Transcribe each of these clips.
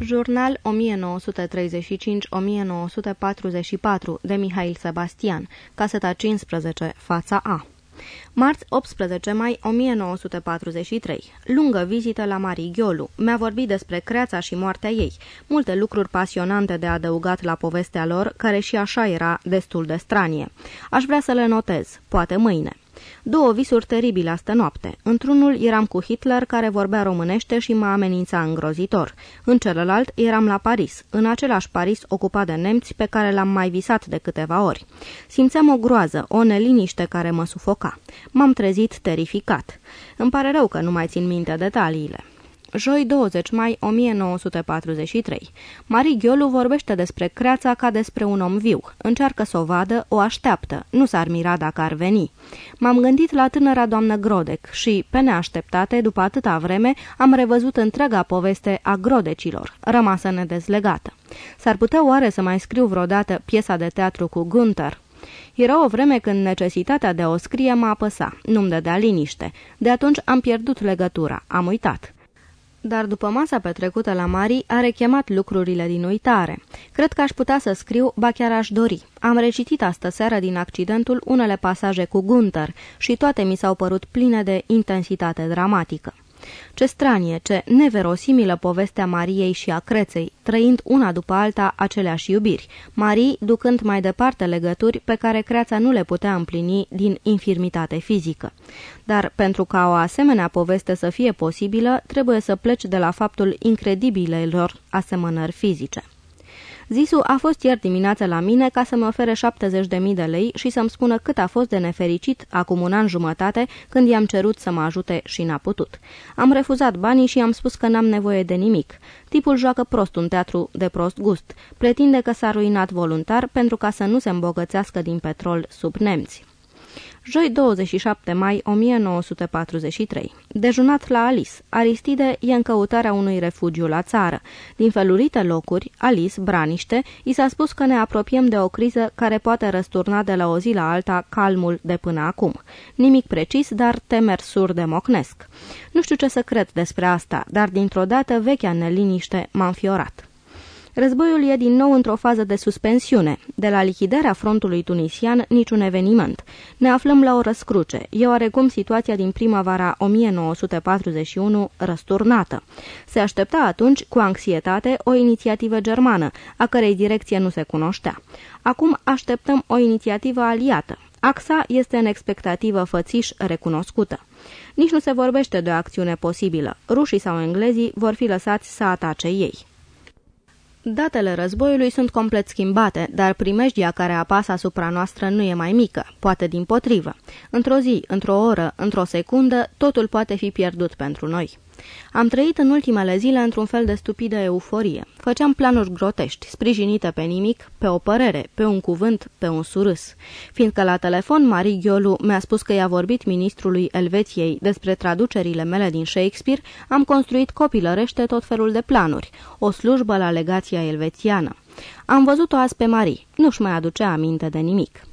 Jurnal 1935-1944 de Mihail Sebastian, caseta 15, fața A. Marți 18 mai 1943. Lungă vizită la Marie Ghiolu. Mi-a vorbit despre creața și moartea ei. Multe lucruri pasionante de adăugat la povestea lor, care și așa era destul de stranie. Aș vrea să le notez. Poate mâine. Două visuri teribile astă noapte. Într-unul eram cu Hitler, care vorbea românește și mă amenința îngrozitor. În celălalt eram la Paris, în același Paris ocupat de nemți pe care l-am mai visat de câteva ori. Simțeam o groază, o neliniște care mă sufoca. M-am trezit terificat. Îmi pare rău că nu mai țin minte detaliile. Joi 20 mai 1943. Marie Ghiolu vorbește despre creața ca despre un om viu. Încearcă să o vadă, o așteaptă. Nu s-ar mira dacă ar veni. M-am gândit la tânăra doamnă Grodec și, pe neașteptate, după atâta vreme, am revăzut întreaga poveste a Grodecilor, rămasă nedezlegată. S-ar putea oare să mai scriu vreodată piesa de teatru cu Gunther? Era o vreme când necesitatea de a o scrie mă apăsa, nu-mi dădea liniște. De atunci am pierdut legătura, am uitat dar după masa petrecută la Mari a rechemat lucrurile din uitare. Cred că aș putea să scriu, ba chiar aș dori. Am recitit astă seară din accidentul unele pasaje cu Gunther și toate mi s-au părut pline de intensitate dramatică. Ce stranie, ce neverosimilă povestea Mariei și a Creței, trăind una după alta aceleași iubiri, Marii ducând mai departe legături pe care Creața nu le putea împlini din infirmitate fizică. Dar pentru ca o asemenea poveste să fie posibilă, trebuie să pleci de la faptul incredibilelor asemănări fizice. Zisu a fost ieri dimineață la mine ca să-mi ofere 70.000 de lei și să-mi spună cât a fost de nefericit acum un an jumătate când i-am cerut să mă ajute și n-a putut. Am refuzat banii și am spus că n-am nevoie de nimic. Tipul joacă prost un teatru de prost gust. Pretinde că s-a ruinat voluntar pentru ca să nu se îmbogățească din petrol sub nemți. Joi 27 mai 1943. Dejunat la Alice. Aristide e în căutarea unui refugiu la țară. Din felurite locuri, Alice, braniște, i s-a spus că ne apropiem de o criză care poate răsturna de la o zi la alta calmul de până acum. Nimic precis, dar temer de mocnesc. Nu știu ce să cred despre asta, dar dintr-o dată vechea neliniște m-a înfiorat. Războiul e din nou într-o fază de suspensiune. De la lichidarea frontului tunisian, niciun eveniment. Ne aflăm la o răscruce. E oarecum situația din primăvara 1941 răsturnată. Se aștepta atunci, cu anxietate, o inițiativă germană, a cărei direcție nu se cunoștea. Acum așteptăm o inițiativă aliată. AXA este în expectativă fățiș recunoscută. Nici nu se vorbește de o acțiune posibilă. Rușii sau englezii vor fi lăsați să atace ei. Datele războiului sunt complet schimbate, dar primejdia care apasă asupra noastră nu e mai mică, poate din potrivă. Într-o zi, într-o oră, într-o secundă, totul poate fi pierdut pentru noi. Am trăit în ultimele zile într-un fel de stupidă euforie. Făceam planuri grotești, sprijinite pe nimic, pe o părere, pe un cuvânt, pe un surâs. Fiindcă la telefon Marie Ghiolu mi-a spus că i-a vorbit ministrului Elveției despre traducerile mele din Shakespeare, am construit copilărește tot felul de planuri, o slujbă la legația elvețiană. Am văzut-o azi pe Marie, nu-și mai aducea aminte de nimic.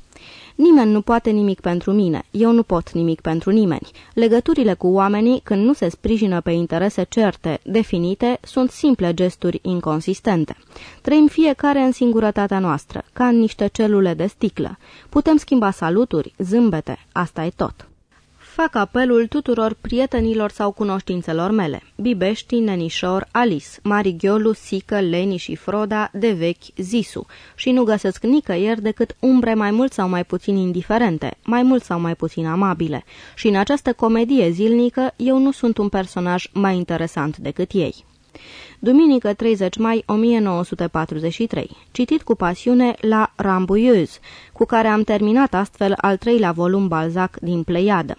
Nimeni nu poate nimic pentru mine, eu nu pot nimic pentru nimeni. Legăturile cu oamenii, când nu se sprijină pe interese certe, definite, sunt simple gesturi inconsistente. Trăim fiecare în singurătatea noastră, ca în niște celule de sticlă. Putem schimba saluturi, zâmbete, asta e tot fac apelul tuturor prietenilor sau cunoștințelor mele. Bibești, Nenișor, Alice, Marighiolu, Sică, Leni și Froda, de vechi, Zisu, și nu găsesc nicăieri decât umbre mai mult sau mai puțin indiferente, mai mult sau mai puțin amabile. Și în această comedie zilnică eu nu sunt un personaj mai interesant decât ei. Duminică 30 mai 1943. Citit cu pasiune la Rambouilleuse, cu care am terminat astfel al treilea volum Balzac din Pleiadă.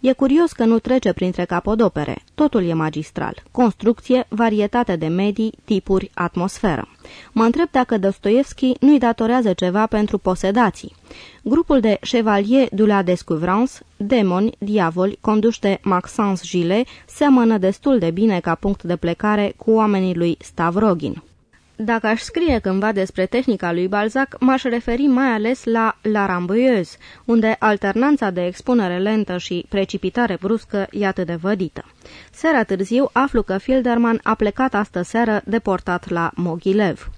E curios că nu trece printre capodopere. Totul e magistral. Construcție, varietate de medii, tipuri, atmosferă. Mă întreb dacă Dostoevski nu-i datorează ceva pentru posedații. Grupul de Chevalier de la Descouvrance, demoni, diavoli, conduși de Maxence Gillet, seamănă destul de bine ca punct de plecare cu oamenii lui Stavrogin. Dacă aș scrie cândva despre tehnica lui Balzac, m-aș referi mai ales la La Rambuyeuse, unde alternanța de expunere lentă și precipitare bruscă e atât de vădită. Seara târziu aflu că Filderman a plecat astă seară deportat la Mogilev.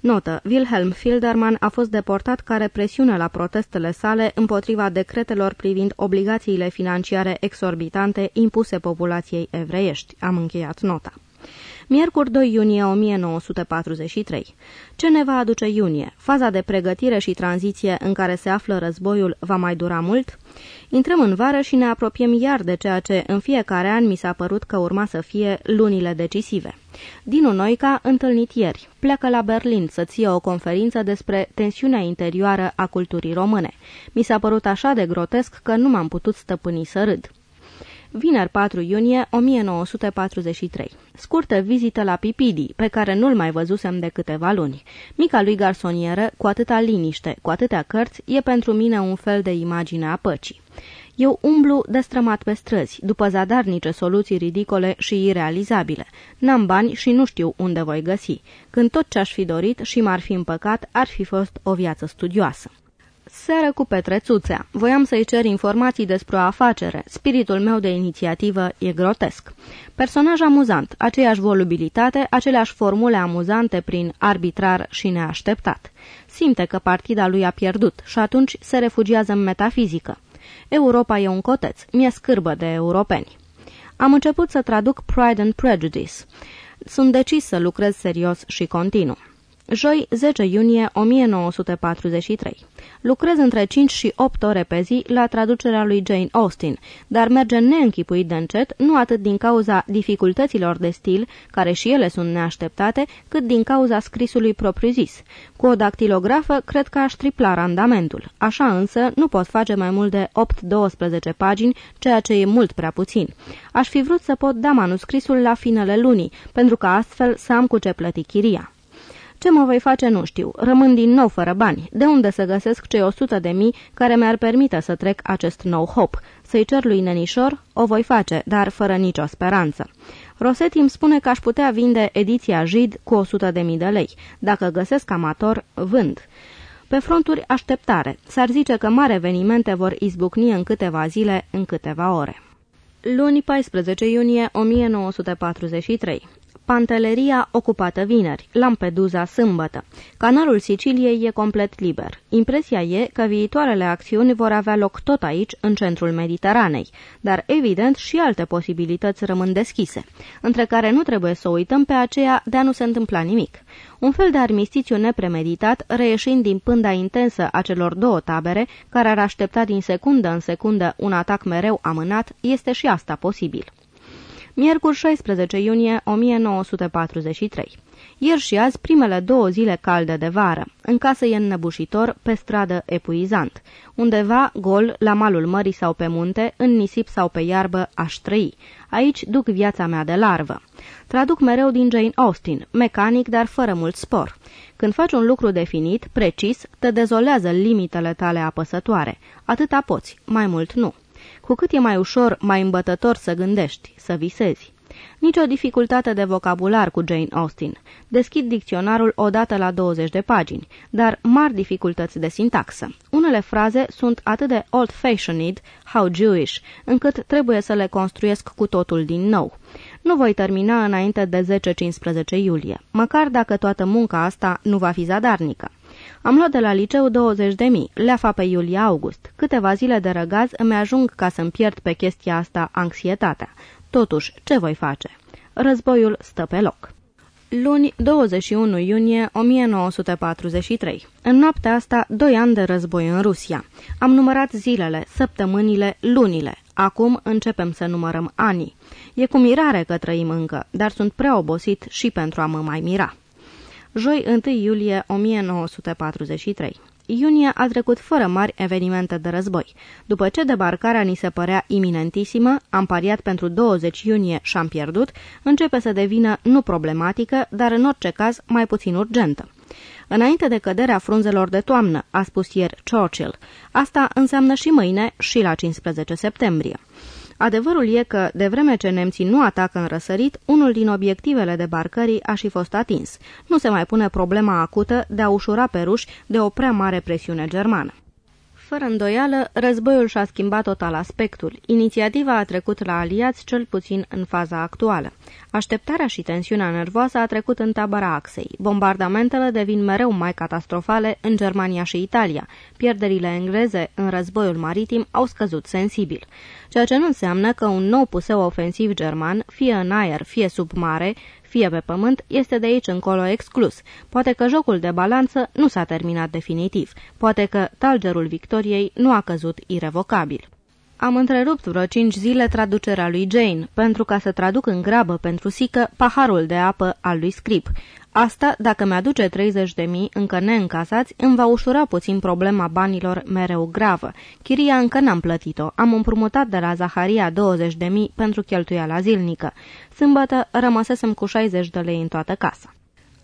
Notă. Wilhelm Filderman a fost deportat ca represiune la protestele sale împotriva decretelor privind obligațiile financiare exorbitante impuse populației evreiești. Am încheiat nota. Miercuri 2 iunie 1943. Ce ne va aduce iunie? Faza de pregătire și tranziție în care se află războiul va mai dura mult? Intrăm în vară și ne apropiem iar de ceea ce în fiecare an mi s-a părut că urma să fie lunile decisive. Dinu Noica, întâlnit ieri, pleacă la Berlin să ție o conferință despre tensiunea interioară a culturii române. Mi s-a părut așa de grotesc că nu m-am putut stăpâni să râd. Vineri 4 iunie 1943. Scurtă vizită la Pipidi, pe care nu-l mai văzusem de câteva luni. Mica lui garsonieră, cu atâta liniște, cu atâtea cărți, e pentru mine un fel de imagine a păcii. Eu umblu destrămat pe străzi, după zadarnice soluții ridicole și irealizabile. N-am bani și nu știu unde voi găsi, când tot ce-aș fi dorit și m-ar fi împăcat ar fi fost o viață studioasă. Seară cu Petrețuțea. Voiam să-i cer informații despre o afacere. Spiritul meu de inițiativă e grotesc. Personaj amuzant, aceeași volubilitate, aceleași formule amuzante prin arbitrar și neașteptat. Simte că partida lui a pierdut și atunci se refugiază în metafizică. Europa e un coteț, mi-e scârbă de europeni. Am început să traduc Pride and Prejudice. Sunt decis să lucrez serios și continuu. Joi, 10 iunie 1943. Lucrez între 5 și 8 ore pe zi la traducerea lui Jane Austen, dar merge neînchipuit de încet, nu atât din cauza dificultăților de stil, care și ele sunt neașteptate, cât din cauza scrisului propriu-zis. Cu o dactilografă, cred că aș tripla randamentul. Așa însă, nu pot face mai mult de 8-12 pagini, ceea ce e mult prea puțin. Aș fi vrut să pot da manuscrisul la finele lunii, pentru că astfel să am cu ce plăti chiria. Ce mă voi face nu știu. Rămân din nou fără bani. De unde să găsesc cei 100 de mii care mi-ar permite să trec acest nou hop? Să-i cer lui Nenișor? O voi face, dar fără nicio speranță. Rosetti îmi spune că aș putea vinde ediția Jid cu 100 de mii de lei. Dacă găsesc amator, vând. Pe fronturi așteptare. S-ar zice că mari evenimente vor izbucni în câteva zile, în câteva ore. Luni 14 iunie 1943 Panteleria ocupată vineri, Lampedusa sâmbătă. Canalul Siciliei e complet liber. Impresia e că viitoarele acțiuni vor avea loc tot aici, în centrul Mediteranei, dar evident și alte posibilități rămân deschise, între care nu trebuie să uităm pe aceea de a nu se întâmpla nimic. Un fel de armistițiu nepremeditat, reieșind din pânda intensă a celor două tabere, care ar aștepta din secundă în secundă un atac mereu amânat, este și asta posibil. Miercuri 16 iunie 1943. Ieri și azi primele două zile calde de vară. În casă e înnăbușitor, pe stradă epuizant. Undeva, gol, la malul mării sau pe munte, în nisip sau pe iarbă, aș trăi. Aici duc viața mea de larvă. Traduc mereu din Jane Austen, mecanic, dar fără mult spor. Când faci un lucru definit, precis, te dezolează limitele tale apăsătoare. Atâta poți, mai mult nu. Cu cât e mai ușor, mai îmbătător să gândești, să visezi. Nici o dificultate de vocabular cu Jane Austen. Deschid dicționarul odată la 20 de pagini, dar mari dificultăți de sintaxă. Unele fraze sunt atât de old-fashioned, how Jewish, încât trebuie să le construiesc cu totul din nou. Nu voi termina înainte de 10-15 iulie, măcar dacă toată munca asta nu va fi zadarnică. Am luat de la liceu 20 de mii, leafa pe iulie-august. Câteva zile de răgaz îmi ajung ca să-mi pierd pe chestia asta anxietatea. Totuși, ce voi face? Războiul stă pe loc. Luni, 21 iunie 1943. În noaptea asta, doi ani de război în Rusia. Am numărat zilele, săptămânile, lunile. Acum începem să numărăm anii. E cu mirare că trăim încă, dar sunt prea obosit și pentru a mă mai mira joi 1 iulie 1943. Iunie a trecut fără mari evenimente de război. După ce debarcarea ni se părea iminentissimă, am pariat pentru 20 iunie și am pierdut, începe să devină nu problematică, dar în orice caz mai puțin urgentă. Înainte de căderea frunzelor de toamnă, a spus ieri Churchill. Asta înseamnă și mâine și la 15 septembrie. Adevărul e că, de vreme ce nemții nu atacă în răsărit, unul din obiectivele debarcării a și fost atins. Nu se mai pune problema acută de a ușura pe ruși de o prea mare presiune germană. Fără îndoială, războiul și-a schimbat total aspectul. Inițiativa a trecut la aliați cel puțin în faza actuală. Așteptarea și tensiunea nervoasă a trecut în tabăra axei. Bombardamentele devin mereu mai catastrofale în Germania și Italia. Pierderile engleze în războiul maritim au scăzut sensibil. Ceea ce nu înseamnă că un nou puseu ofensiv german, fie în aer, fie sub mare, fie pe pământ, este de aici încolo exclus. Poate că jocul de balanță nu s-a terminat definitiv. Poate că talgerul victoriei nu a căzut irevocabil. Am întrerupt vreo cinci zile traducerea lui Jane, pentru ca să traduc în grabă pentru sică paharul de apă al lui Scrip. Asta, dacă mi-aduce 30 de mii încă neîncasați, îmi va ușura puțin problema banilor mereu gravă. Chiria încă n-am plătit-o. Am împrumutat de la Zaharia 20 de mii pentru cheltuiala zilnică. Sâmbătă rămăsesem cu 60 de lei în toată casa.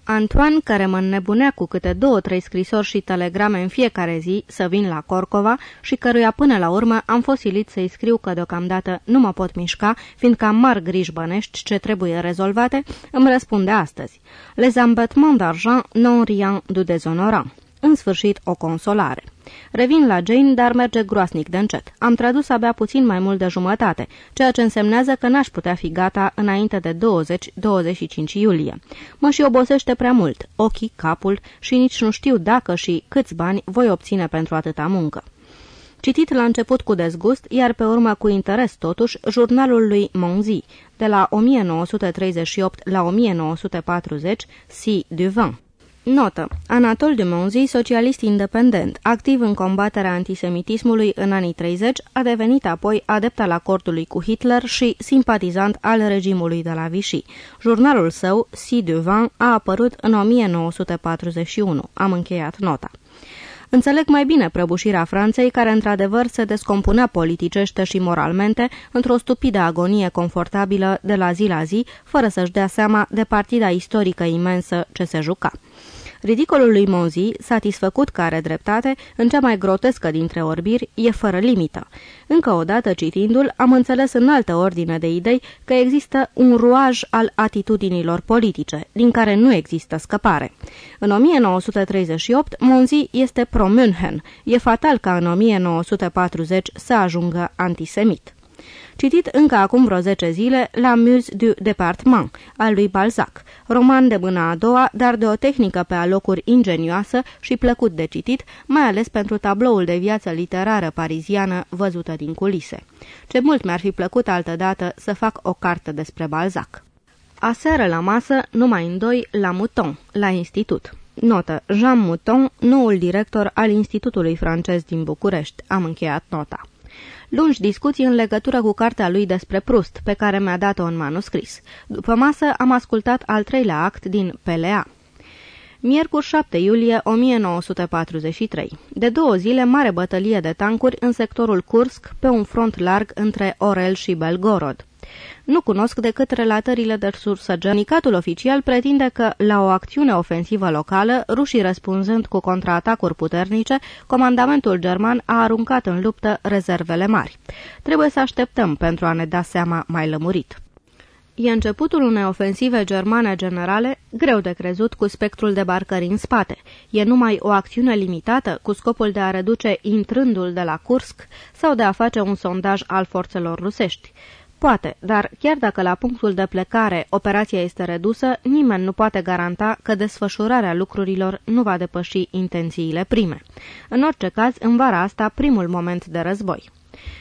Antoine, care mă înnebunea cu câte două-trei scrisori și telegrame în fiecare zi să vin la Corcova și căruia până la urmă am fost silit să-i scriu că deocamdată nu mă pot mișca, fiindcă am mari griji bănești ce trebuie rezolvate, îmi răspunde astăzi. Les embêtements d'argent non rien du déshonorant. În sfârșit, o consolare. Revin la Jane, dar merge groasnic de încet. Am tradus abia puțin mai mult de jumătate, ceea ce însemnează că n-aș putea fi gata înainte de 20-25 iulie. Mă și obosește prea mult, ochii, capul și nici nu știu dacă și câți bani voi obține pentru atâta muncă. Citit la început cu dezgust, iar pe urmă cu interes totuși, jurnalul lui Monzi, de la 1938 la 1940, Si du Vin. Notă. Anatol de Monzi, socialist independent, activ în combaterea antisemitismului în anii 30, a devenit apoi adept al acordului cu Hitler și simpatizant al regimului de la Vichy. Jurnalul său, Si de Vin, a apărut în 1941. Am încheiat nota. Înțeleg mai bine prăbușirea Franței, care într-adevăr se descompunea politicește și moralmente într-o stupidă agonie confortabilă de la zi la zi, fără să-și dea seama de partida istorică imensă ce se juca. Ridicolul lui Monzi, satisfăcut că are dreptate, în cea mai grotescă dintre orbiri, e fără limită. Încă o dată citindu-l, am înțeles în altă ordine de idei că există un ruaj al atitudinilor politice, din care nu există scăpare. În 1938, Monzi este pro-München. E fatal ca în 1940 să ajungă antisemit citit încă acum vreo 10 zile la Muse du Departement al lui Balzac, roman de mâna a doua, dar de o tehnică pe alocuri ingenioasă și plăcut de citit, mai ales pentru tabloul de viață literară pariziană văzută din culise. Ce mult mi-ar fi plăcut altădată să fac o carte despre Balzac. Aseară la masă, numai în doi, la Mouton, la institut. Notă. Jean Mouton, noul director al Institutului francez din București. Am încheiat nota lungi discuții în legătură cu cartea lui despre Prust, pe care mi-a dat-o în manuscris. După masă am ascultat al treilea act din PLA. Miercuri 7 iulie 1943. De două zile, mare bătălie de tancuri în sectorul Kursk, pe un front larg între Orel și Belgorod. Nu cunosc decât relatările de sursă. Genicatul oficial pretinde că, la o acțiune ofensivă locală, rușii răspunzând cu contraatacuri puternice, comandamentul german a aruncat în luptă rezervele mari. Trebuie să așteptăm pentru a ne da seama mai lămurit. E începutul unei ofensive germane generale, greu de crezut cu spectrul de barcări în spate. E numai o acțiune limitată cu scopul de a reduce intrândul de la Kursk sau de a face un sondaj al forțelor rusești. Poate, dar chiar dacă la punctul de plecare operația este redusă, nimeni nu poate garanta că desfășurarea lucrurilor nu va depăși intențiile prime. În orice caz, în vara asta, primul moment de război.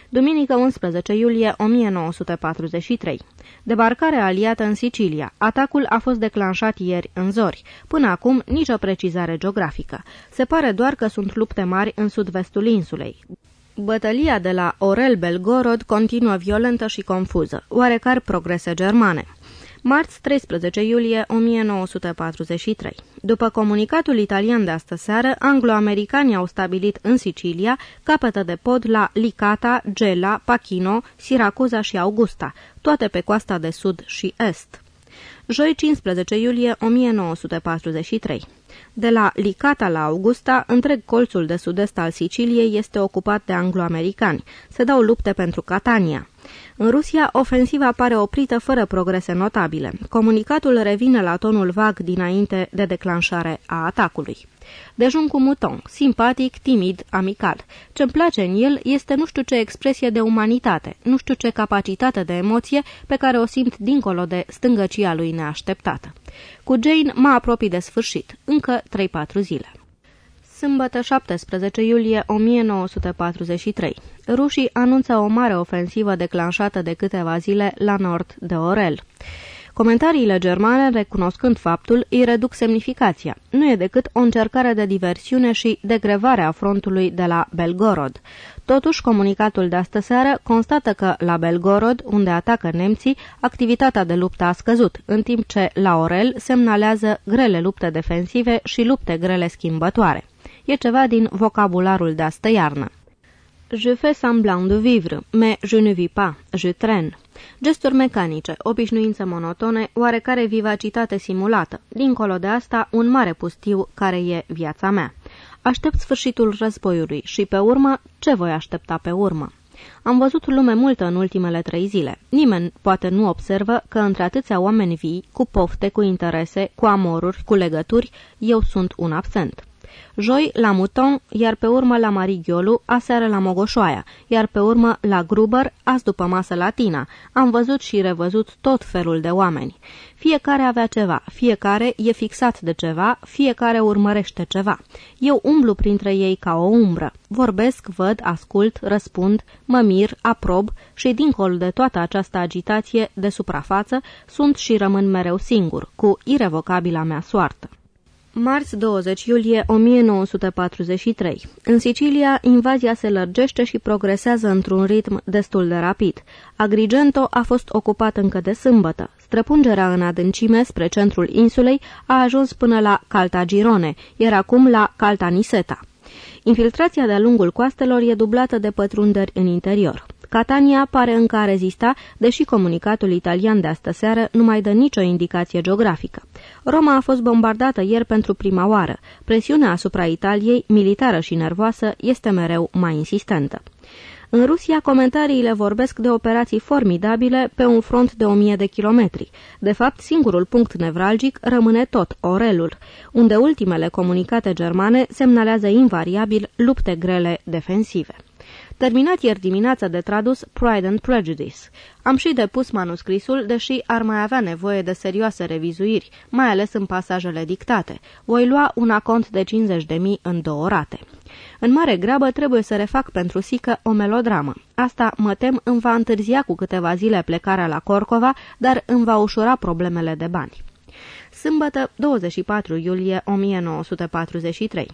Duminică 11 iulie 1943. Debarcare aliată în Sicilia. Atacul a fost declanșat ieri în zori. Până acum, nicio precizare geografică. Se pare doar că sunt lupte mari în sud-vestul insulei. Bătălia de la Orel-Belgorod continuă violentă și confuză, oarecare progrese germane. Marți 13 iulie 1943. După comunicatul italian de astă seară, anglo-americanii au stabilit în Sicilia capătă de pod la Licata, Gela, Pachino, Siracuza și Augusta, toate pe coasta de sud și est. Joi 15 iulie 1943. De la Licata la Augusta, întreg colțul de sud-est al Siciliei este ocupat de anglo-americani. Se dau lupte pentru Catania. În Rusia, ofensiva pare oprită fără progrese notabile. Comunicatul revine la tonul vag dinainte de declanșare a atacului. Dejun cu muton, simpatic, timid, amical. Ce-mi place în el este nu știu ce expresie de umanitate, nu știu ce capacitate de emoție pe care o simt dincolo de stângăcia lui neașteptată. Cu Jane mă apropii de sfârșit, încă 3-4 zile. Sâmbătă 17 iulie 1943. Rușii anunță o mare ofensivă declanșată de câteva zile la nord de Orel. Comentariile germane, recunoscând faptul, îi reduc semnificația. Nu e decât o încercare de diversiune și degrevare a frontului de la Belgorod. Totuși, comunicatul de astă seară constată că la Belgorod, unde atacă nemții, activitatea de luptă a scăzut, în timp ce la Orel semnalează grele lupte defensive și lupte grele schimbătoare. E ceva din vocabularul de astă iarnă. Je fais semblant de vivre, mais je ne vis pas, je traîne. Gesturi mecanice, obișnuințe monotone, oarecare vivacitate simulată. Dincolo de asta, un mare pustiu care e viața mea. Aștept sfârșitul războiului și, pe urmă, ce voi aștepta pe urmă? Am văzut lume multă în ultimele trei zile. Nimeni poate nu observă că între atâția oameni vii, cu pofte, cu interese, cu amoruri, cu legături, eu sunt un absent joi la Mouton, iar pe urmă la Marighiolu, aseară la Mogoșoaia, iar pe urmă la Gruber, azi după masă latina. Am văzut și revăzut tot felul de oameni. Fiecare avea ceva, fiecare e fixat de ceva, fiecare urmărește ceva. Eu umblu printre ei ca o umbră. Vorbesc, văd, ascult, răspund, mă mir, aprob și dincolo de toată această agitație de suprafață, sunt și rămân mereu singur, cu irevocabila mea soartă. Marți 20 iulie 1943. În Sicilia, invazia se lărgește și progresează într-un ritm destul de rapid. Agrigento a fost ocupat încă de sâmbătă. Străpungerea în adâncime spre centrul insulei a ajuns până la Caltagirone, iar acum la Caltaniseta. Infiltrația de-a lungul coastelor e dublată de pătrunderi în interior. Catania pare încă a rezista, deși comunicatul italian de astă seară nu mai dă nicio indicație geografică. Roma a fost bombardată ieri pentru prima oară. Presiunea asupra Italiei, militară și nervoasă, este mereu mai insistentă. În Rusia, comentariile vorbesc de operații formidabile pe un front de o mie de kilometri. De fapt, singurul punct nevralgic rămâne tot Orelul, unde ultimele comunicate germane semnalează invariabil lupte grele defensive. Terminat ieri dimineața de tradus Pride and Prejudice. Am și depus manuscrisul, deși ar mai avea nevoie de serioase revizuiri, mai ales în pasajele dictate. Voi lua un acont de 50.000 în două rate. În mare grabă trebuie să refac pentru Sică o melodramă. Asta, mă tem, îmi va întârzia cu câteva zile plecarea la Corcova, dar îmi va ușura problemele de bani. Sâmbătă, 24 iulie 1943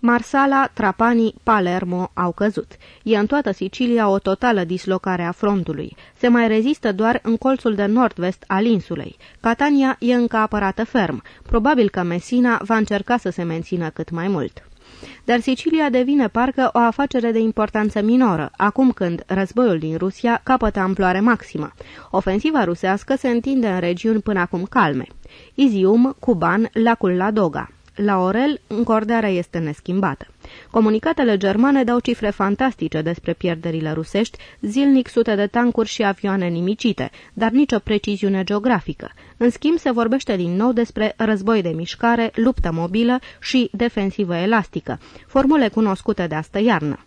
Marsala, Trapani, Palermo au căzut. E în toată Sicilia o totală dislocare a frontului. Se mai rezistă doar în colțul de nord-vest al insulei. Catania e încă apărată ferm. Probabil că Messina va încerca să se mențină cât mai mult. Dar Sicilia devine parcă o afacere de importanță minoră, acum când războiul din Rusia capătă amploare maximă. Ofensiva rusească se întinde în regiuni până acum calme. Izium, Cuban, lacul Ladoga. La Orel, încordarea este neschimbată. Comunicatele germane dau cifre fantastice despre pierderile rusești, zilnic sute de tancuri și avioane nimicite, dar nicio preciziune geografică. În schimb, se vorbește din nou despre război de mișcare, luptă mobilă și defensivă elastică, formule cunoscute de astă iarnă.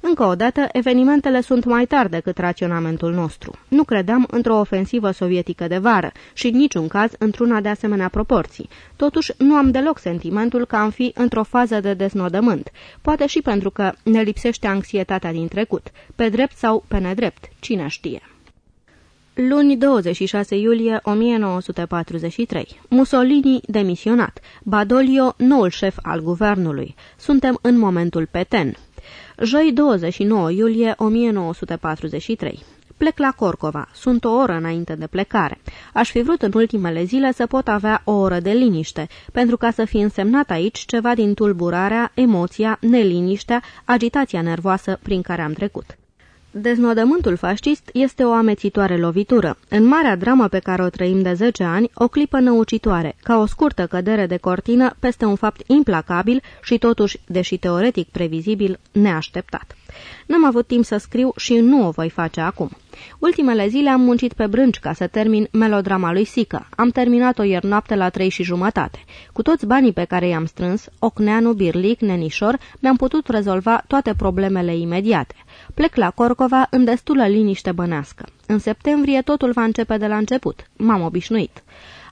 Încă o dată, evenimentele sunt mai tari decât raționamentul nostru. Nu credeam într-o ofensivă sovietică de vară și în niciun caz într-una de asemenea proporții. Totuși, nu am deloc sentimentul că am fi într-o fază de deznodământ, poate și pentru că ne lipsește anxietatea din trecut, pe drept sau pe nedrept, cine știe. Luni 26 iulie 1943. Mussolini demisionat. Badolio, noul șef al guvernului. Suntem în momentul peten. Joi 29 iulie 1943. Plec la Corcova. Sunt o oră înainte de plecare. Aș fi vrut în ultimele zile să pot avea o oră de liniște, pentru ca să fi însemnat aici ceva din tulburarea, emoția, neliniștea, agitația nervoasă prin care am trecut. Deznodământul fascist este o amețitoare lovitură. În marea dramă pe care o trăim de 10 ani, o clipă năucitoare, ca o scurtă cădere de cortină peste un fapt implacabil și totuși, deși teoretic previzibil, neașteptat. N-am avut timp să scriu și nu o voi face acum. Ultimele zile am muncit pe brânci ca să termin melodrama lui Sică. Am terminat-o ieri noapte la trei și jumătate. Cu toți banii pe care i-am strâns, Ocneanu, Birlic, Nenișor, mi-am putut rezolva toate problemele imediate. Plec la Corcova în destulă liniște bănească. În septembrie totul va începe de la început. M-am obișnuit.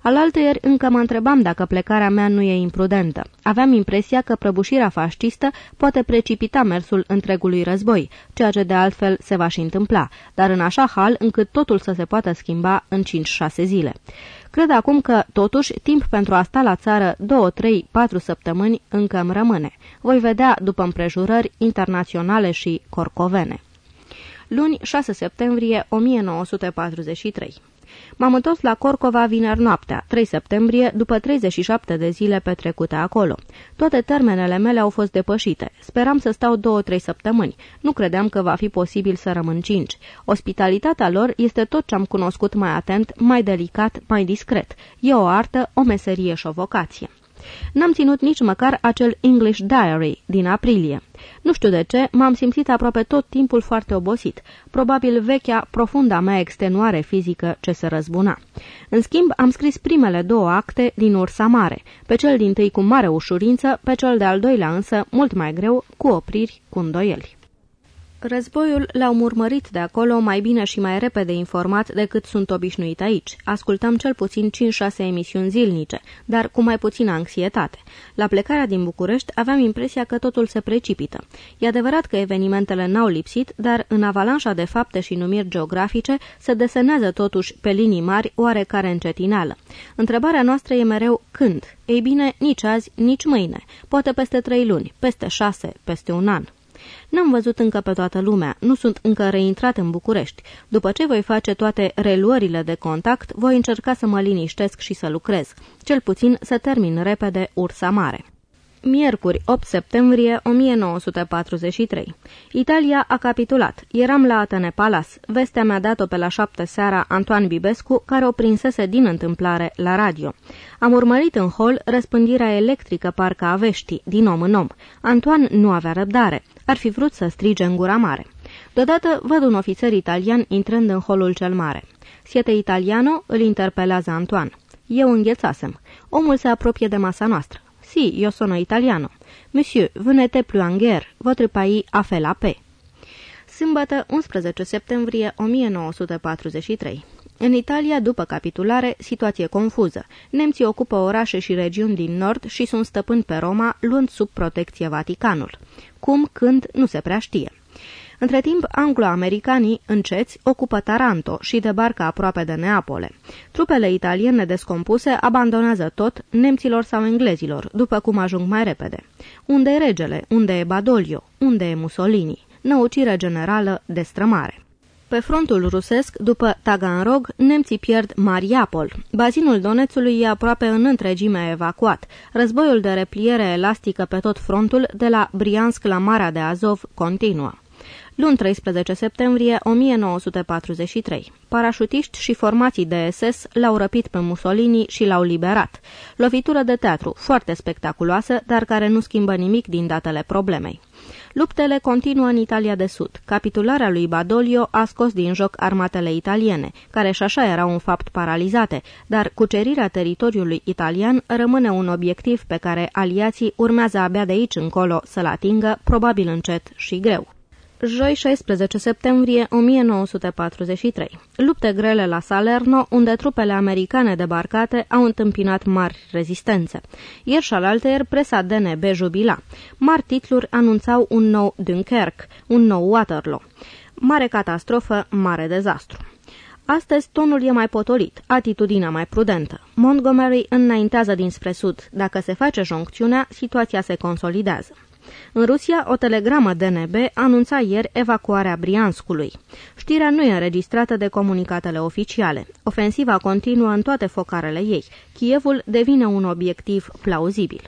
Alaltăieri încă mă întrebam dacă plecarea mea nu e imprudentă. Aveam impresia că prăbușirea fascistă poate precipita mersul întregului război, ceea ce de altfel se va și întâmpla, dar în așa hal încât totul să se poată schimba în 5-6 zile. Cred acum că, totuși, timp pentru a sta la țară 2, 3, 4 săptămâni încă îmi rămâne. Voi vedea după împrejurări internaționale și corcovene. Luni, 6 septembrie 1943 M-am întors la Corcova vineri noaptea, 3 septembrie, după 37 de zile petrecute acolo. Toate termenele mele au fost depășite. Speram să stau două-trei săptămâni. Nu credeam că va fi posibil să rămân cinci. Ospitalitatea lor este tot ce am cunoscut mai atent, mai delicat, mai discret. E o artă, o meserie și o vocație. N-am ținut nici măcar acel English Diary din aprilie. Nu știu de ce, m-am simțit aproape tot timpul foarte obosit, probabil vechea, profunda mea extenuare fizică ce se răzbuna. În schimb, am scris primele două acte din Ursa Mare, pe cel din tâi cu mare ușurință, pe cel de-al doilea însă mult mai greu, cu opriri, cu îndoieli. Războiul l-au murmărit de acolo mai bine și mai repede informat decât sunt obișnuit aici. Ascultam cel puțin 5-6 emisiuni zilnice, dar cu mai puțină anxietate. La plecarea din București aveam impresia că totul se precipită. E adevărat că evenimentele n-au lipsit, dar în avalanșa de fapte și numiri geografice se desenează totuși pe linii mari oarecare încetineală. Întrebarea noastră e mereu când? Ei bine, nici azi, nici mâine. Poate peste trei luni, peste șase, peste un an. N-am văzut încă pe toată lumea, nu sunt încă reintrat în București. După ce voi face toate reluările de contact, voi încerca să mă liniștesc și să lucrez. Cel puțin să termin repede Ursa Mare. Miercuri, 8 septembrie 1943. Italia a capitulat. Eram la Atene Palace. Vestea mi-a dat-o pe la șapte seara Antoine Bibescu, care o prinsese din întâmplare la radio. Am urmărit în hol răspândirea electrică parcă a veștii, din om în om. Antoine nu avea răbdare. Ar fi vrut să strige în gura mare. Deodată văd un ofițer italian intrând în holul cel mare. Siete italiano îl interpelează Antoine. Eu înghețasem. Omul se apropie de masa noastră. Si, eu sono italiano. Monsieur, vous n'êtes plus en guerre. Votre pays a fait la paix. Sâmbătă, 11 septembrie 1943. În Italia, după capitulare, situație confuză. Nemții ocupă orașe și regiuni din nord și sunt stăpâni pe Roma, luând sub protecție Vaticanul. Cum, când, nu se prea știe. Între timp, anglo-americanii, înceți, ocupă Taranto și debarcă aproape de Neapole. Trupele italiene descompuse abandonează tot nemților sau englezilor, după cum ajung mai repede. Unde e regele? Unde e Badoglio? Unde e Mussolini? Năucire generală, destrămare. Pe frontul rusesc, după Taganrog, nemții pierd Mariapol. Bazinul Donețului e aproape în întregime evacuat. Războiul de repliere elastică pe tot frontul, de la Briansk la Marea de Azov, continuă. Luni 13 septembrie 1943. Parașutiști și formații de SS l-au răpit pe Mussolini și l-au liberat. Lovitură de teatru, foarte spectaculoasă, dar care nu schimbă nimic din datele problemei. Luptele continuă în Italia de Sud. Capitularea lui Badoglio a scos din joc armatele italiene, care și așa erau un fapt paralizate, dar cucerirea teritoriului italian rămâne un obiectiv pe care aliații urmează abia de aici încolo să-l atingă, probabil încet și greu joi 16 septembrie 1943. Lupte grele la Salerno, unde trupele americane debarcate au întâmpinat mari rezistențe. Ieri și alaltăieri, presa DNB jubila. Mari titluri anunțau un nou Dunkerque, un nou Waterloo. Mare catastrofă, mare dezastru. Astăzi tonul e mai potolit, atitudinea mai prudentă. Montgomery înaintează dinspre sud. Dacă se face joncțiunea, situația se consolidează. În Rusia, o telegramă DNB anunța ieri evacuarea Brianskului. Știrea nu e înregistrată de comunicatele oficiale. Ofensiva continuă în toate focarele ei. Kievul devine un obiectiv plauzibil.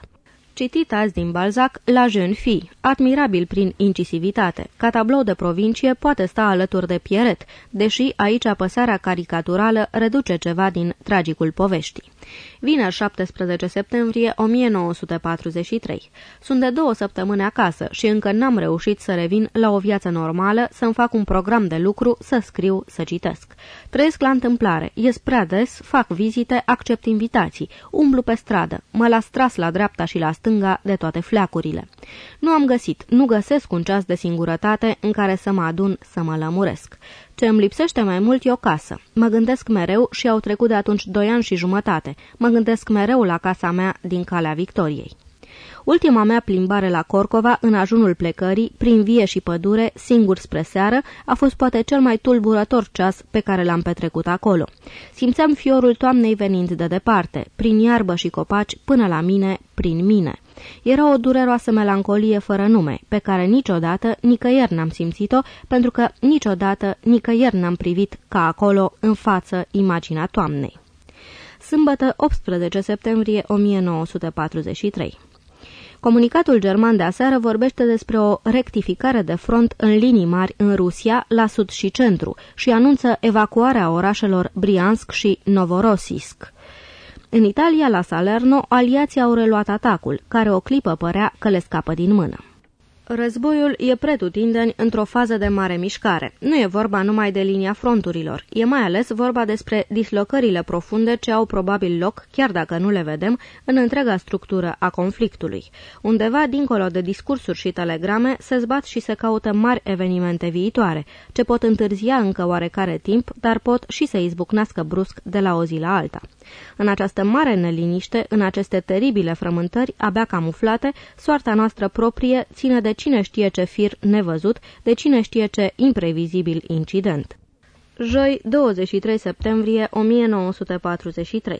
Citit azi din Balzac La Jeune Fille, admirabil prin incisivitate. Ca tablou de provincie poate sta alături de Pieret, deși aici apăsarea caricaturală reduce ceva din tragicul poveștii. Vineri 17 septembrie 1943. Sunt de două săptămâni acasă și încă n-am reușit să revin la o viață normală, să-mi fac un program de lucru, să scriu, să citesc. Trăiesc la întâmplare, ies prea des, fac vizite, accept invitații, umblu pe stradă, mă las tras la dreapta și la stânga de toate fleacurile. Nu am găsit, nu găsesc un ceas de singurătate în care să mă adun, să mă lămuresc. Ce îmi lipsește mai mult e o casă. Mă gândesc mereu și au trecut de atunci doi ani și jumătate. Mă gândesc mereu la casa mea din Calea Victoriei. Ultima mea plimbare la Corcova, în ajunul plecării, prin vie și pădure, singur spre seară, a fost poate cel mai tulburător ceas pe care l-am petrecut acolo. Simțeam fiorul toamnei venind de departe, prin iarbă și copaci, până la mine, prin mine. Era o dureroasă melancolie fără nume, pe care niciodată, nicăieri n-am simțit-o, pentru că niciodată, nicăieri n-am privit ca acolo, în față, imaginea toamnei. Sâmbătă, 18 septembrie 1943 Comunicatul german de aseară vorbește despre o rectificare de front în linii mari în Rusia, la sud și centru, și anunță evacuarea orașelor Briansk și Novorossiysk. În Italia, la Salerno, aliații au reluat atacul, care o clipă părea că le scapă din mână. Războiul e pretutindeni într-o fază de mare mișcare. Nu e vorba numai de linia fronturilor, e mai ales vorba despre dislocările profunde ce au probabil loc, chiar dacă nu le vedem, în întreaga structură a conflictului. Undeva, dincolo de discursuri și telegrame, se zbat și se caută mari evenimente viitoare, ce pot întârzia încă oarecare timp, dar pot și să izbucnească brusc de la o zi la alta. În această mare neliniște, în aceste teribile frământări, abia camuflate, soarta noastră proprie ține de cine știe ce fir nevăzut, de cine știe ce imprevizibil incident. Joi, 23 septembrie 1943.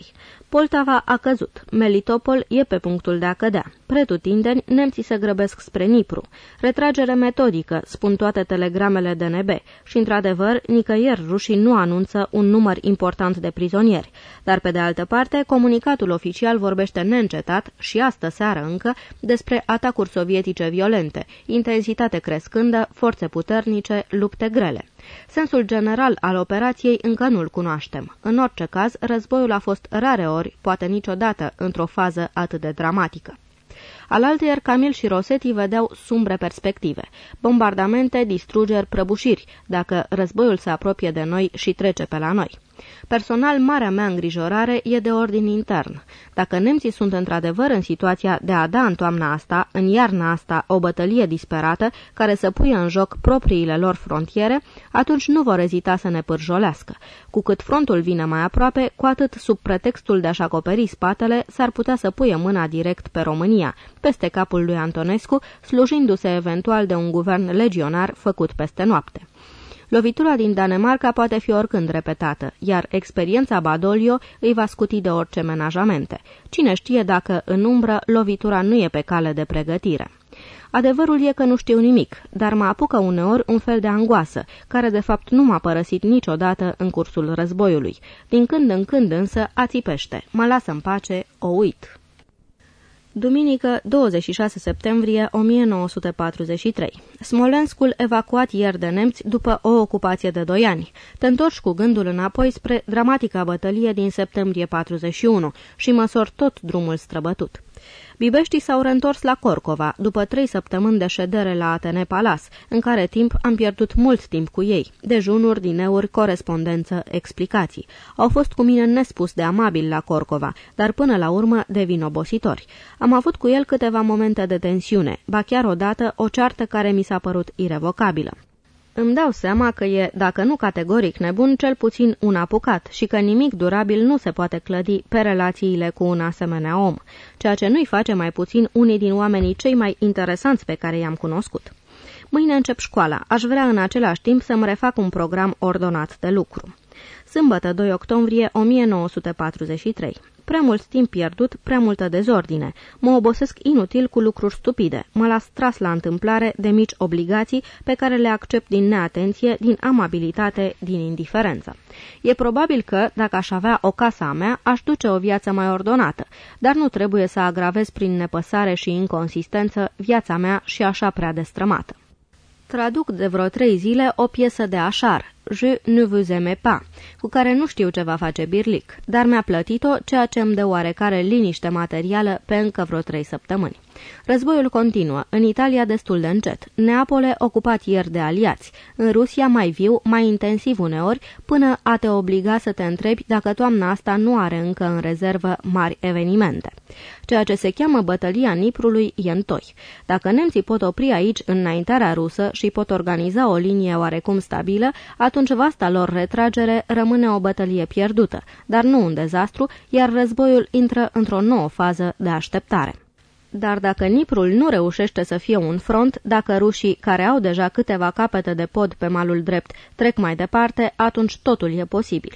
Poltava a căzut. Melitopol e pe punctul de a cădea. Pretutindeni, nemții se grăbesc spre Nipru. Retragere metodică, spun toate telegramele DNB. Și, într-adevăr, nicăieri rușii nu anunță un număr important de prizonieri. Dar, pe de altă parte, comunicatul oficial vorbește neîncetat și astă seară încă despre atacuri sovietice violente, intensitate crescândă, forțe puternice, lupte grele. Sensul general al operației încă nu-l cunoaștem. În orice caz, războiul a fost rare ori, poate niciodată, într-o fază atât de dramatică. Alaltăieri, Camil și Rosetti vedeau sumbre perspective. Bombardamente, distrugeri, prăbușiri, dacă războiul se apropie de noi și trece pe la noi. Personal, marea mea îngrijorare e de ordin intern. Dacă nemții sunt într-adevăr în situația de a da în toamna asta, în iarna asta, o bătălie disperată care să puie în joc propriile lor frontiere, atunci nu vor ezita să ne pârjolească. Cu cât frontul vine mai aproape, cu atât sub pretextul de a-și acoperi spatele, s-ar putea să puie mâna direct pe România, peste capul lui Antonescu, slujindu-se eventual de un guvern legionar făcut peste noapte. Lovitura din Danemarca poate fi oricând repetată, iar experiența Badolio îi va scuti de orice menajamente. Cine știe dacă, în umbră, lovitura nu e pe cale de pregătire. Adevărul e că nu știu nimic, dar mă apucă uneori un fel de angoasă, care de fapt nu m-a părăsit niciodată în cursul războiului. Din când în când însă ațipește, mă lasă în pace, o uit. Duminică, 26 septembrie 1943. Smolenskul evacuat ieri de nemți după o ocupație de doi ani. Te întorci cu gândul înapoi spre dramatica bătălie din septembrie 41 și măsor tot drumul străbătut. Bibeștii s-au reîntors la Corcova, după trei săptămâni de ședere la Atene Palas, în care timp am pierdut mult timp cu ei, dejunuri, dineuri, corespondență, explicații. Au fost cu mine nespus de amabil la Corcova, dar până la urmă devin obositori. Am avut cu el câteva momente de tensiune, ba chiar odată o ceartă care mi s-a părut irevocabilă. Îmi dau seama că e, dacă nu categoric nebun, cel puțin un apucat și că nimic durabil nu se poate clădi pe relațiile cu un asemenea om, ceea ce nu-i face mai puțin unii din oamenii cei mai interesanți pe care i-am cunoscut. Mâine încep școala. Aș vrea în același timp să-mi refac un program ordonat de lucru. Sâmbătă 2 octombrie 1943. Prea mult timp pierdut, prea multă dezordine. Mă obosesc inutil cu lucruri stupide. Mă las tras la întâmplare de mici obligații pe care le accept din neatenție, din amabilitate, din indiferență. E probabil că, dacă aș avea o casă a mea, aș duce o viață mai ordonată, dar nu trebuie să agravez prin nepăsare și inconsistență viața mea și așa prea destrămată. Traduc de vreo trei zile o piesă de așar, Je ne vous aime pas, cu care nu știu ce va face Birlic, dar mi-a plătit-o, ceea ce îmi dă oarecare liniște materială pe încă vreo trei săptămâni. Războiul continuă, în Italia destul de încet, Neapole ocupat ieri de aliați, în Rusia mai viu, mai intensiv uneori, până a te obliga să te întrebi dacă toamna asta nu are încă în rezervă mari evenimente. Ceea ce se cheamă bătălia Niprului e întoi. Dacă nemții pot opri aici înaintarea rusă și pot organiza o linie oarecum stabilă, atunci vasta lor retragere rămâne o bătălie pierdută, dar nu un dezastru, iar războiul intră într-o nouă fază de așteptare. Dar dacă Niprul nu reușește să fie un front, dacă rușii, care au deja câteva capete de pod pe malul drept, trec mai departe, atunci totul e posibil.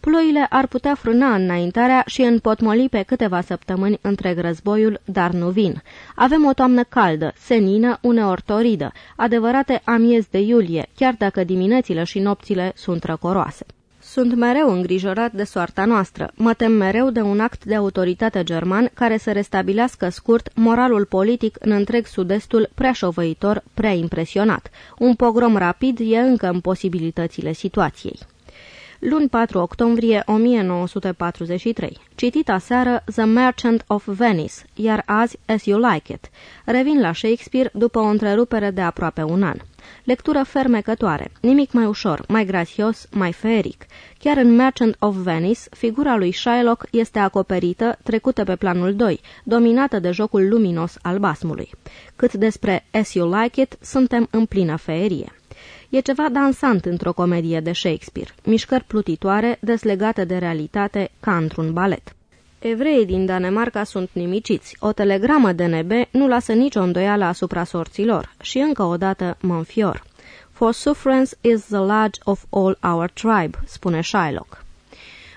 Ploile ar putea frâna înaintarea și împotmoli pe câteva săptămâni întreg războiul, dar nu vin. Avem o toamnă caldă, senină, uneori toridă, adevărate amiezi de iulie, chiar dacă diminețile și nopțile sunt răcoroase. Sunt mereu îngrijorat de soarta noastră. Mă tem mereu de un act de autoritate german care să restabilească scurt moralul politic în întreg sud-estul prea șovăitor, prea impresionat. Un pogrom rapid e încă în posibilitățile situației luni 4 octombrie 1943. Citit aseară The Merchant of Venice, iar azi As You Like It. Revin la Shakespeare după o întrerupere de aproape un an. Lectură fermecătoare, nimic mai ușor, mai grațios, mai feeric. Chiar în Merchant of Venice, figura lui Shylock este acoperită, trecută pe planul 2, dominată de jocul luminos al basmului. Cât despre As You Like It, suntem în plină feerie. E ceva dansant într-o comedie de Shakespeare, mișcări plutitoare, deslegate de realitate, ca într-un balet. Evreii din Danemarca sunt nimiciți. O telegramă de nebe nu lasă nicio îndoială asupra sorților și încă o dată mă înfior. For sufferance is the lodge of all our tribe, spune Shylock.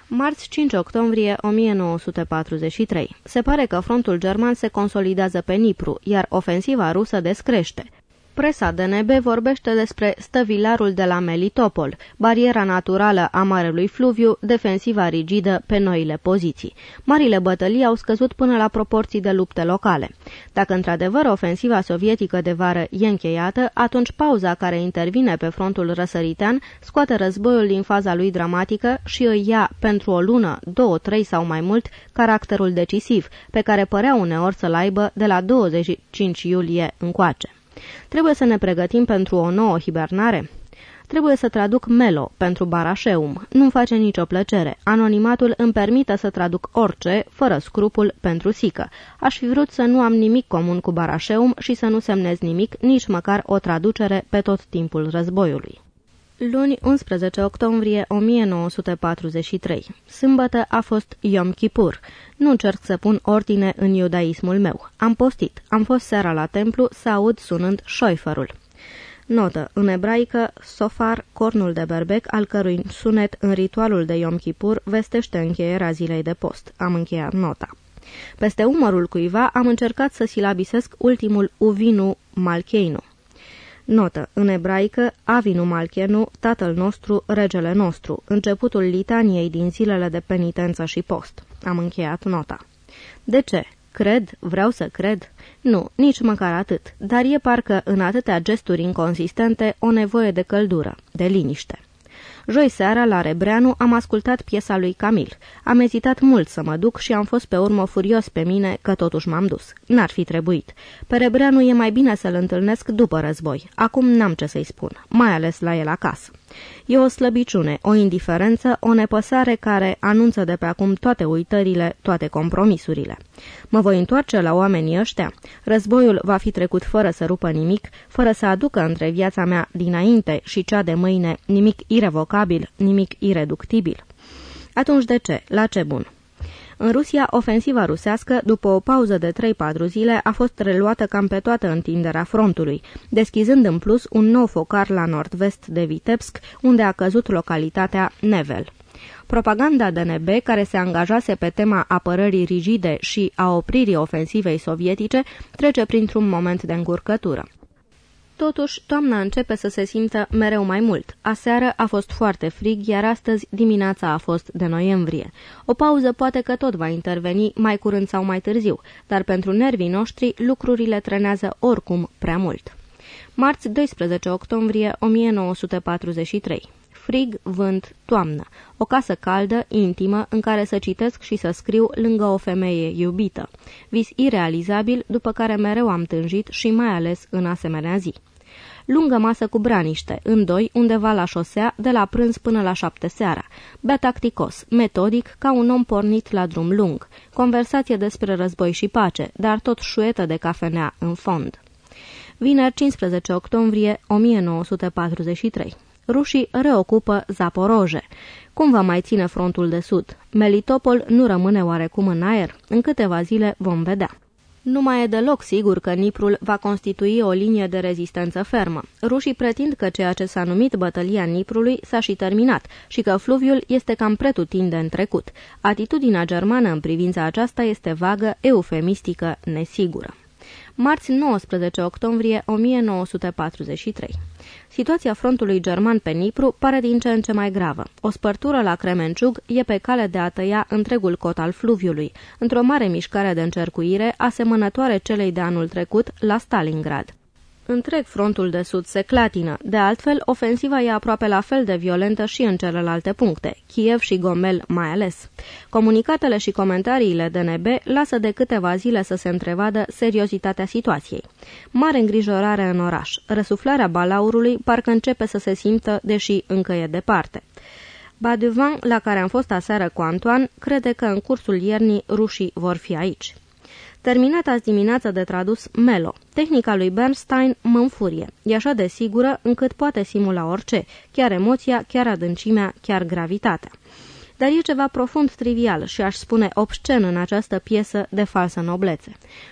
Marți 5 octombrie 1943. Se pare că frontul german se consolidează pe Nipru, iar ofensiva rusă descrește. Presa DNB vorbește despre stăvilarul de la Melitopol, bariera naturală a Marelui Fluviu, defensiva rigidă pe noile poziții. Marile bătălii au scăzut până la proporții de lupte locale. Dacă într-adevăr ofensiva sovietică de vară e încheiată, atunci pauza care intervine pe frontul răsăritean scoate războiul din faza lui dramatică și îi ia pentru o lună, două, trei sau mai mult caracterul decisiv, pe care părea uneori să-l aibă de la 25 iulie încoace. Trebuie să ne pregătim pentru o nouă hibernare? Trebuie să traduc Melo pentru Barașeum. Nu-mi face nicio plăcere. Anonimatul îmi permite să traduc orice, fără scrupul, pentru Sică. Aș fi vrut să nu am nimic comun cu Barașeum și să nu semnez nimic, nici măcar o traducere pe tot timpul războiului. Luni 11 octombrie 1943. Sâmbătă a fost Yom Kippur. Nu încerc să pun ordine în iudaismul meu. Am postit. Am fost seara la templu să aud sunând șoiferul. Notă. În ebraică, sofar, cornul de berbec, al cărui sunet în ritualul de Yom Kippur vestește încheierea zilei de post. Am încheiat nota. Peste umărul cuiva am încercat să silabisesc ultimul uvinu malcheinu. Notă. În ebraică, Avinu Malchenu, Tatăl nostru, Regele nostru, începutul litaniei din zilele de penitență și post. Am încheiat nota. De ce? Cred? Vreau să cred? Nu, nici măcar atât, dar e parcă în atâtea gesturi inconsistente o nevoie de căldură, de liniște. Joi seara, la Rebreanu, am ascultat piesa lui Camil. Am ezitat mult să mă duc și am fost pe urmă furios pe mine că totuși m-am dus. N-ar fi trebuit. Pe Rebreanu e mai bine să-l întâlnesc după război. Acum n-am ce să-i spun, mai ales la el acasă. E o slăbiciune, o indiferență, o nepăsare care anunță de pe acum toate uitările, toate compromisurile. Mă voi întoarce la oamenii ăștia? Războiul va fi trecut fără să rupă nimic, fără să aducă între viața mea dinainte și cea de mâine nimic irevocabil, nimic ireductibil? Atunci de ce? La ce bun? În Rusia, ofensiva rusească, după o pauză de 3-4 zile, a fost reluată cam pe toată întinderea frontului, deschizând în plus un nou focar la nord-vest de Vitebsk, unde a căzut localitatea Nevel. Propaganda DNB, care se angajase pe tema apărării rigide și a opririi ofensivei sovietice, trece printr-un moment de încurcătură. Totuși, toamna începe să se simtă mereu mai mult. Aseară a fost foarte frig, iar astăzi dimineața a fost de noiembrie. O pauză poate că tot va interveni mai curând sau mai târziu, dar pentru nervii noștri lucrurile trenează oricum prea mult. Marți 12 octombrie 1943 Frig, vânt, toamnă. O casă caldă, intimă, în care să citesc și să scriu lângă o femeie iubită. Vis irealizabil, după care mereu am tânjit și mai ales în asemenea zi lungă masă cu braniște, în doi, undeva la șosea, de la prânz până la șapte seara. Bea tacticos, metodic, ca un om pornit la drum lung. Conversație despre război și pace, dar tot șuetă de cafenea în fond. Vineri 15 octombrie 1943 rușii reocupă Zaporoje. Cum va mai ține frontul de sud? Melitopol nu rămâne oarecum în aer? În câteva zile vom vedea. Nu mai e deloc sigur că Niprul va constitui o linie de rezistență fermă. Rușii pretind că ceea ce s-a numit bătălia Niprului s-a și terminat și că fluviul este cam pretutinde în trecut. Atitudinea germană în privința aceasta este vagă, eufemistică, nesigură. Marți 19 octombrie 1943 Situația frontului german pe Nipru pare din ce în ce mai gravă. O spărtură la Kremenciug e pe cale de a tăia întregul cot al fluviului, într-o mare mișcare de încercuire asemănătoare celei de anul trecut la Stalingrad. Întreg frontul de sud se clatină, de altfel, ofensiva e aproape la fel de violentă și în celelalte puncte, Kiev și Gomel mai ales. Comunicatele și comentariile DNB lasă de câteva zile să se întrevadă seriozitatea situației. Mare îngrijorare în oraș, răsuflarea balaurului parcă începe să se simtă, deși încă e departe. Baduvan, la care am fost aseară cu Antoine, crede că în cursul iernii rușii vor fi aici. Terminat azi dimineața de tradus Melo. Tehnica lui Bernstein mă înfurie. E așa de sigură încât poate simula orice, chiar emoția, chiar adâncimea, chiar gravitatea dar e ceva profund trivial și aș spune obscen în această piesă de falsă noblețe.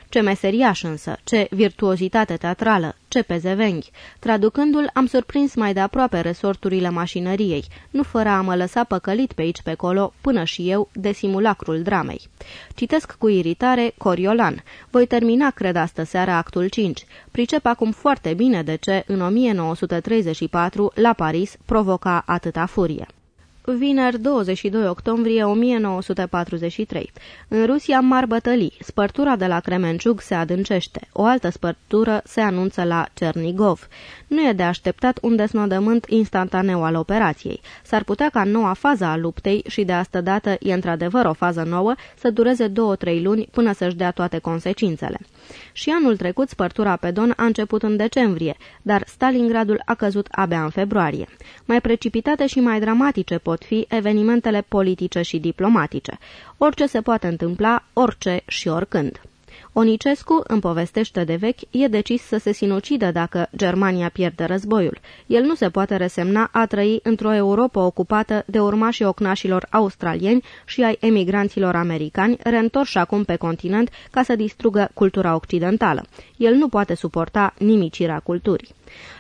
Ce meseriaș însă, ce virtuozitate teatrală, ce pezevenghi. Traducându-l, am surprins mai de aproape resorturile mașinăriei, nu fără a mă lăsa păcălit pe aici pe colo, până și eu, de simulacrul dramei. Citesc cu iritare Coriolan. Voi termina, cred, astă seară actul 5. Pricep acum foarte bine de ce, în 1934, la Paris, provoca atâta furie vineri 22 octombrie 1943. În Rusia mari bătălii. Spărtura de la Kremenciug se adâncește. O altă spărtură se anunță la Cernigov. Nu e de așteptat un desnodământ instantaneu al operației. S-ar putea ca noua fază a luptei, și de asta dată e într-adevăr o fază nouă, să dureze două-trei luni până să-și dea toate consecințele. Și anul trecut spărtura pe Don a început în decembrie, dar Stalingradul a căzut abia în februarie. Mai precipitate și mai dramatice pot fi evenimentele politice și diplomatice. Orice se poate întâmpla, orice și oricând. Onicescu, îmi povestește de vechi, e decis să se sinucidă dacă Germania pierde războiul. El nu se poate resemna a trăi într-o Europa ocupată de urmașii ocnașilor australieni și ai emigranților americani, reîntorși acum pe continent ca să distrugă cultura occidentală. El nu poate suporta nimicirea culturii.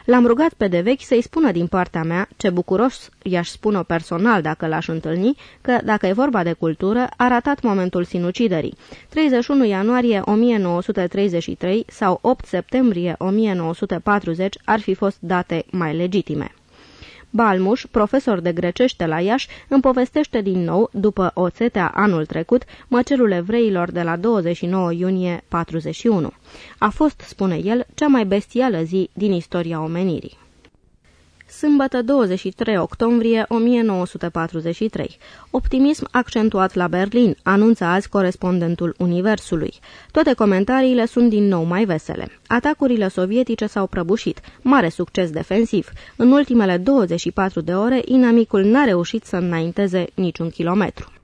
L-am rugat pe de vechi să-i spună din partea mea, ce bucuros i-aș spune-o personal dacă l-aș întâlni, că, dacă e vorba de cultură, a ratat momentul sinuciderii. 31 ianuarie 1933 sau 8 septembrie 1940 ar fi fost date mai legitime. Balmuș, profesor de grecește la Iași, îmi povestește din nou, după oțetea anul trecut, măcelul evreilor de la 29 iunie 41. A fost, spune el, cea mai bestială zi din istoria omenirii. Sâmbătă 23 octombrie 1943. Optimism accentuat la Berlin, anunță azi corespondentul Universului. Toate comentariile sunt din nou mai vesele. Atacurile sovietice s-au prăbușit, mare succes defensiv. În ultimele 24 de ore, inamicul n-a reușit să înainteze niciun kilometru.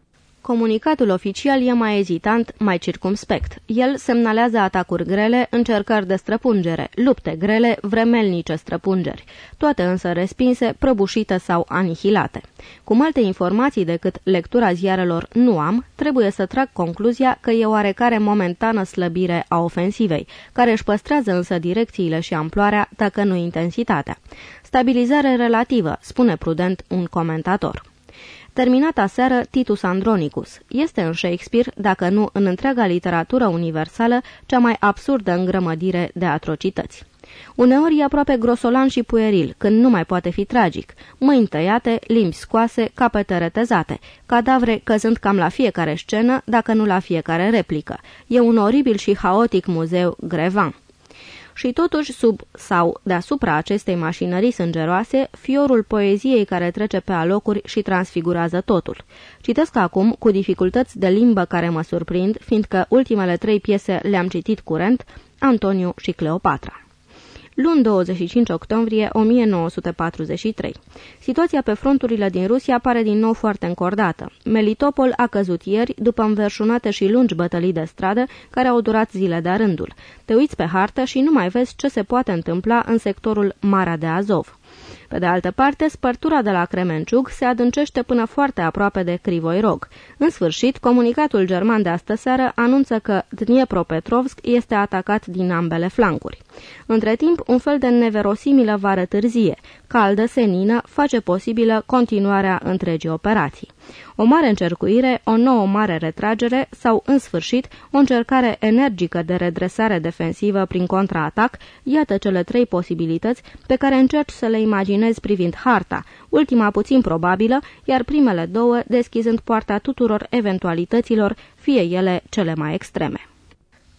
Comunicatul oficial e mai ezitant, mai circumspect. El semnalează atacuri grele, încercări de străpungere, lupte grele, vremelnice străpungeri, toate însă respinse, prăbușite sau anihilate. Cu multe informații decât lectura ziarelor nu am, trebuie să trag concluzia că e oarecare momentană slăbire a ofensivei, care își păstrează însă direcțiile și amploarea, dacă nu intensitatea. Stabilizare relativă, spune prudent un comentator. Terminat seară Titus Andronicus. Este în Shakespeare, dacă nu în întreaga literatură universală, cea mai absurdă îngrămădire de atrocități. Uneori e aproape grosolan și pueril, când nu mai poate fi tragic. Mâini tăiate, limbi scoase, capete retezate, cadavre căzând cam la fiecare scenă, dacă nu la fiecare replică. E un oribil și haotic muzeu grevan și totuși sub sau deasupra acestei mașinării sângeroase, fiorul poeziei care trece pe alocuri și transfigurează totul. Citesc acum, cu dificultăți de limbă care mă surprind, fiindcă ultimele trei piese le-am citit curent, Antoniu și Cleopatra luni 25 octombrie 1943. Situația pe fronturile din Rusia pare din nou foarte încordată. Melitopol a căzut ieri după înverșunate și lungi bătălii de stradă care au durat zile de rândul. Te uiți pe hartă și nu mai vezi ce se poate întâmpla în sectorul Marea de Azov. Pe de altă parte, spărtura de la Kremenciug se adâncește până foarte aproape de Crivoirog. În sfârșit, comunicatul german de astă seară anunță că Dniepropetrovsk este atacat din ambele flancuri. Între timp, un fel de neverosimilă vară târzie, caldă, senină, face posibilă continuarea întregii operații. O mare încercuire, o nouă mare retragere sau, în sfârșit, o încercare energică de redresare defensivă prin contraatac, iată cele trei posibilități pe care încerci să le imaginezi privind harta, ultima puțin probabilă, iar primele două deschizând poarta tuturor eventualităților, fie ele cele mai extreme.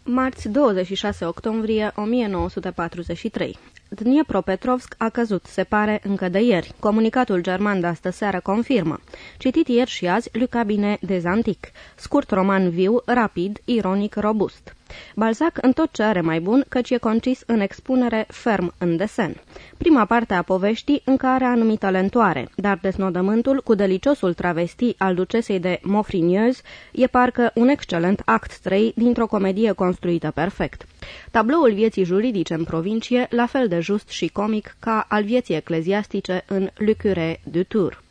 Marți 26 octombrie 1943 Dniepropetrovsk a căzut, se pare, încă de ieri. Comunicatul german de astă seară confirmă. Citit ieri și azi Le Cabinet des Antiques. Scurt roman viu, rapid, ironic, robust. Balzac în tot ce are mai bun, căci e concis în expunere, ferm în desen. Prima parte a poveștii încă are anumită lentoare, dar desnodământul cu deliciosul travesti al ducesei de Mofrigneuse e parcă un excelent act 3 dintr-o comedie construită perfect. Tabloul vieții juridice în provincie, la fel de just și comic ca al vieții ecleziastice în Le Curé du Tour.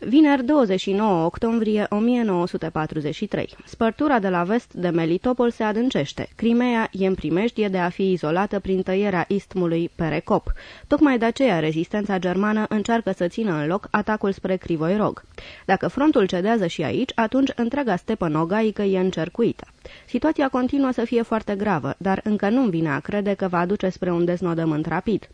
Vineri 29 octombrie 1943. Spărtura de la vest de Melitopol se adâncește. Crimea e în primejdie de a fi izolată prin tăierea istmului Perecop. Tocmai de aceea rezistența germană încearcă să țină în loc atacul spre Crivoirog. Dacă frontul cedează și aici, atunci întreaga stepă nogaică e încercuită. Situația continuă să fie foarte gravă, dar încă nu-mi vine a crede că va duce spre un deznodământ rapid.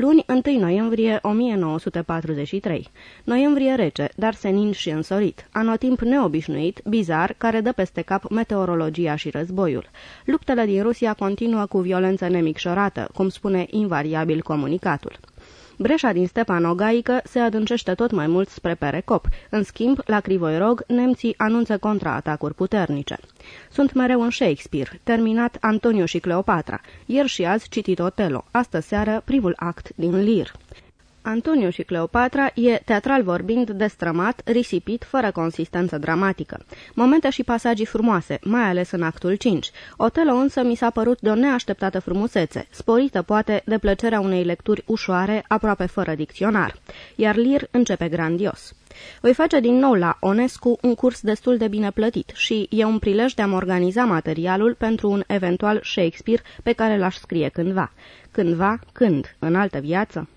Luni 1 noiembrie 1943. Noiembrie rece, dar senin și însorit. Anotimp neobișnuit, bizar, care dă peste cap meteorologia și războiul. Luptele din Rusia continuă cu violență nemicșorată, cum spune invariabil comunicatul. Breșa din stepa nogaică se adâncește tot mai mult spre Perecop. În schimb, la Crivoirog, nemții anunță contraatacuri puternice. Sunt mereu în Shakespeare, terminat Antonio și Cleopatra. Ieri și azi citit Otelo, astă seară primul act din Lir. Antonio și Cleopatra e, teatral vorbind, destrămat, risipit, fără consistență dramatică. Momente și pasagii frumoase, mai ales în actul 5. Otelo însă mi s-a părut de o neașteptată frumusețe, sporită poate de plăcerea unei lecturi ușoare, aproape fără dicționar. Iar Lir începe grandios. Voi face din nou la Onescu un curs destul de bine plătit și e un prilej de a-mi organiza materialul pentru un eventual Shakespeare pe care l-aș scrie cândva. Cândva, când? În altă viață?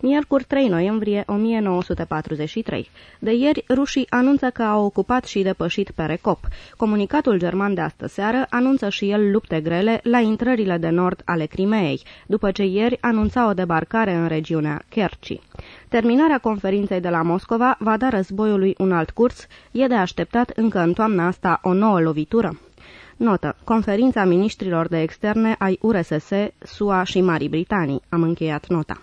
Miercuri 3 noiembrie 1943. De ieri, rușii anunță că au ocupat și depășit Perecop. Comunicatul german de astă seară anunță și el lupte grele la intrările de nord ale Crimeei, după ce ieri anunța o debarcare în regiunea Kerchi. Terminarea conferinței de la Moscova va da războiului un alt curs, e de așteptat încă în toamna asta o nouă lovitură. Notă. Conferința ministrilor de externe ai URSS, SUA și Marii Britanii. Am încheiat nota.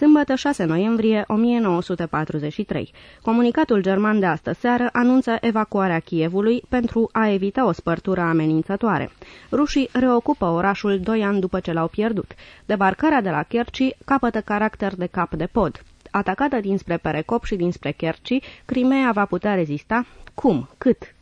Sâmbătă 6 noiembrie 1943. Comunicatul german de astă seară anunță evacuarea Kievului pentru a evita o spărtură amenințătoare. Rușii reocupă orașul doi ani după ce l-au pierdut. Debarcarea de la Kerci capătă caracter de cap de pod. Atacată dinspre Perecop și dinspre Kerci, Crimea va putea rezista? Cum? Cât?